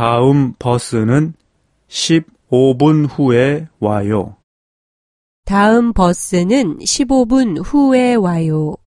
다음 버스는 15분 후에 와요. 다음 버스는 15분 후에 와요.